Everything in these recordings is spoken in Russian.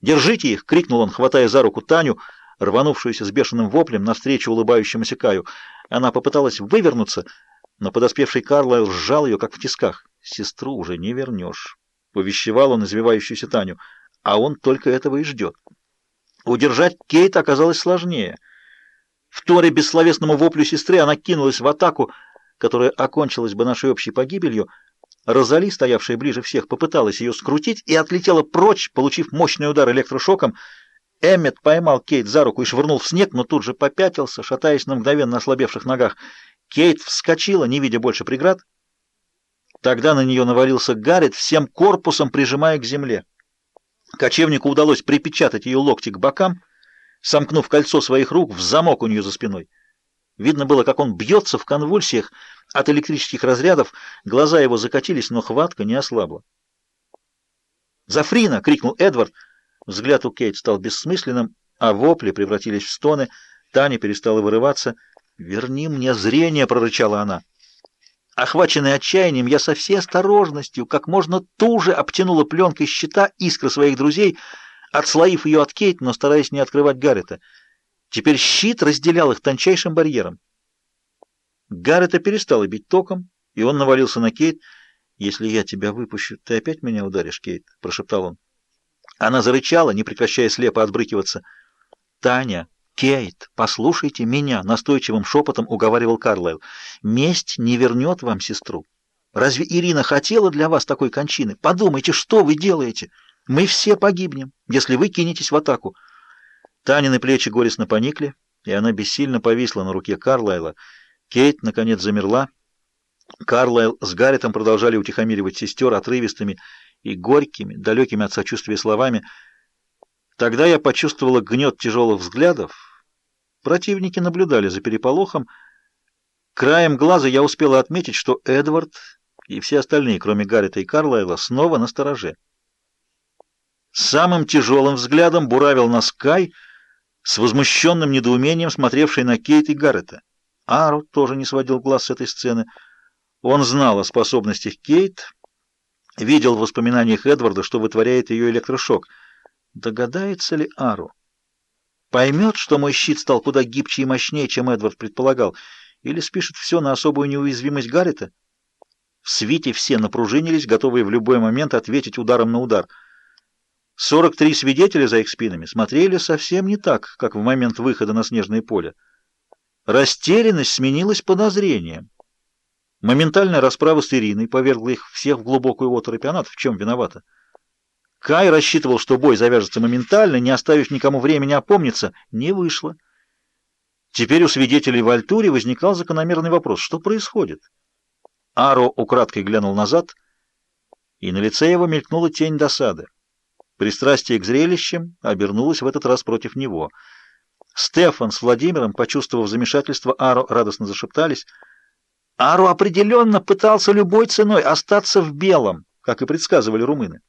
«Держите их!» — крикнул он, хватая за руку Таню, рванувшуюся с бешеным воплем навстречу улыбающемуся Каю. Она попыталась вывернуться, но подоспевший Карлайл сжал ее, как в тисках. «Сестру уже не вернешь», — увещевал он извивающуюся Таню, а он только этого и ждет. Удержать Кейт оказалось сложнее. В торе бессловесному воплю сестры она кинулась в атаку, которая окончилась бы нашей общей погибелью. Розали, стоявшая ближе всех, попыталась ее скрутить и отлетела прочь, получив мощный удар электрошоком. Эммет поймал Кейт за руку и швырнул в снег, но тут же попятился, шатаясь на мгновенно ослабевших ногах. Кейт вскочила, не видя больше преград. Тогда на нее навалился Гаррет, всем корпусом прижимая к земле. Кочевнику удалось припечатать ее локти к бокам, сомкнув кольцо своих рук в замок у нее за спиной. Видно было, как он бьется в конвульсиях от электрических разрядов, глаза его закатились, но хватка не ослабла. «Зафрина!» — крикнул Эдвард. Взгляд у Кейт стал бессмысленным, а вопли превратились в стоны. Таня перестала вырываться. «Верни мне зрение!» — прорычала она. Охваченный отчаянием, я со всей осторожностью, как можно туже обтянула пленкой щита искры своих друзей, отслоив ее от Кейт, но стараясь не открывать Гаррета. Теперь щит разделял их тончайшим барьером. Гаррета перестала бить током, и он навалился на Кейт. «Если я тебя выпущу, ты опять меня ударишь, Кейт?» — прошептал он. Она зарычала, не прекращая слепо отбрыкиваться. «Таня!» «Кейт, послушайте меня!» — настойчивым шепотом уговаривал Карлайл. «Месть не вернет вам сестру. Разве Ирина хотела для вас такой кончины? Подумайте, что вы делаете? Мы все погибнем, если вы кинетесь в атаку». Танины плечи горестно поникли, и она бессильно повисла на руке Карлайла. Кейт, наконец, замерла. Карлайл с Гарретом продолжали утихомиривать сестер отрывистыми и горькими, далекими от сочувствия словами. Тогда я почувствовала гнет тяжелых взглядов, Противники наблюдали за переполохом. Краем глаза я успела отметить, что Эдвард и все остальные, кроме Гаррита и Карлайла, снова на стороже. Самым тяжелым взглядом буравил на Скай, с возмущенным недоумением смотревший на Кейт и Гаррета. Ару тоже не сводил глаз с этой сцены. Он знал о способностях Кейт, видел в воспоминаниях Эдварда, что вытворяет ее электрошок. Догадается ли Ару? Поймет, что мой щит стал куда гибче и мощнее, чем Эдвард предполагал, или спишет все на особую неуязвимость Гаррета? В свите все напружинились, готовые в любой момент ответить ударом на удар. 43 свидетеля за их спинами смотрели совсем не так, как в момент выхода на снежное поле. Растерянность сменилась подозрением. Моментальная расправа с Ириной повергла их всех в глубокую оторопь. Она в чем виновата? Кай рассчитывал, что бой завяжется моментально, не оставив никому времени опомниться. Не вышло. Теперь у свидетелей в Альтуре возникал закономерный вопрос. Что происходит? Аро украдкой глянул назад, и на лице его мелькнула тень досады. Пристрастие к зрелищам обернулось в этот раз против него. Стефан с Владимиром, почувствовав замешательство, Аро радостно зашептались. Аро определенно пытался любой ценой остаться в белом, как и предсказывали румыны.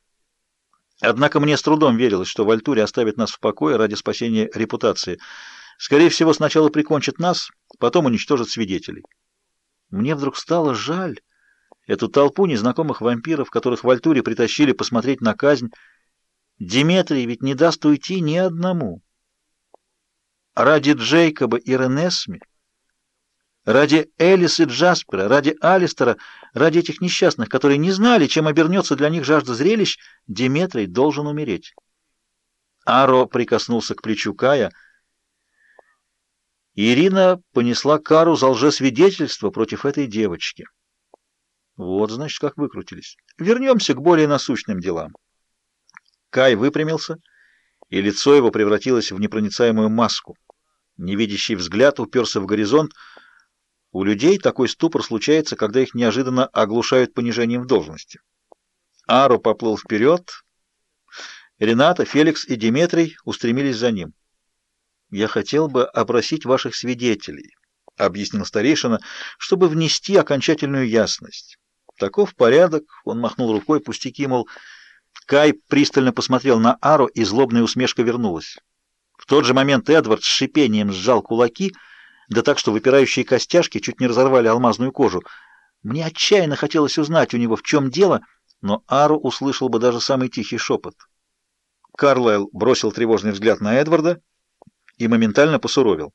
Однако мне с трудом верилось, что Вальтури оставит нас в покое ради спасения репутации. Скорее всего, сначала прикончит нас, потом уничтожит свидетелей. Мне вдруг стало жаль эту толпу незнакомых вампиров, которых Вальтури притащили посмотреть на казнь. Диметрий ведь не даст уйти ни одному. Ради Джейкоба и Ренесми Ради Элис и Джаспера, ради Алистера, ради этих несчастных, которые не знали, чем обернется для них жажда зрелищ, Деметрий должен умереть. Аро прикоснулся к плечу Кая. Ирина понесла кару за лжесвидетельство против этой девочки. Вот, значит, как выкрутились. Вернемся к более насущным делам. Кай выпрямился, и лицо его превратилось в непроницаемую маску. Невидящий взгляд уперся в горизонт, у людей такой ступор случается, когда их неожиданно оглушают понижением в должности. Ару поплыл вперед. Рената, Феликс и Диметрий устремились за ним. «Я хотел бы опросить ваших свидетелей», — объяснил старейшина, — «чтобы внести окончательную ясность. Таков порядок», — он махнул рукой, пустяки, мол, Кай пристально посмотрел на Ару, и злобная усмешка вернулась. В тот же момент Эдвард с шипением сжал кулаки — да так, что выпирающие костяшки чуть не разорвали алмазную кожу. Мне отчаянно хотелось узнать у него, в чем дело, но Ару услышал бы даже самый тихий шепот. Карлайл бросил тревожный взгляд на Эдварда и моментально посуровил.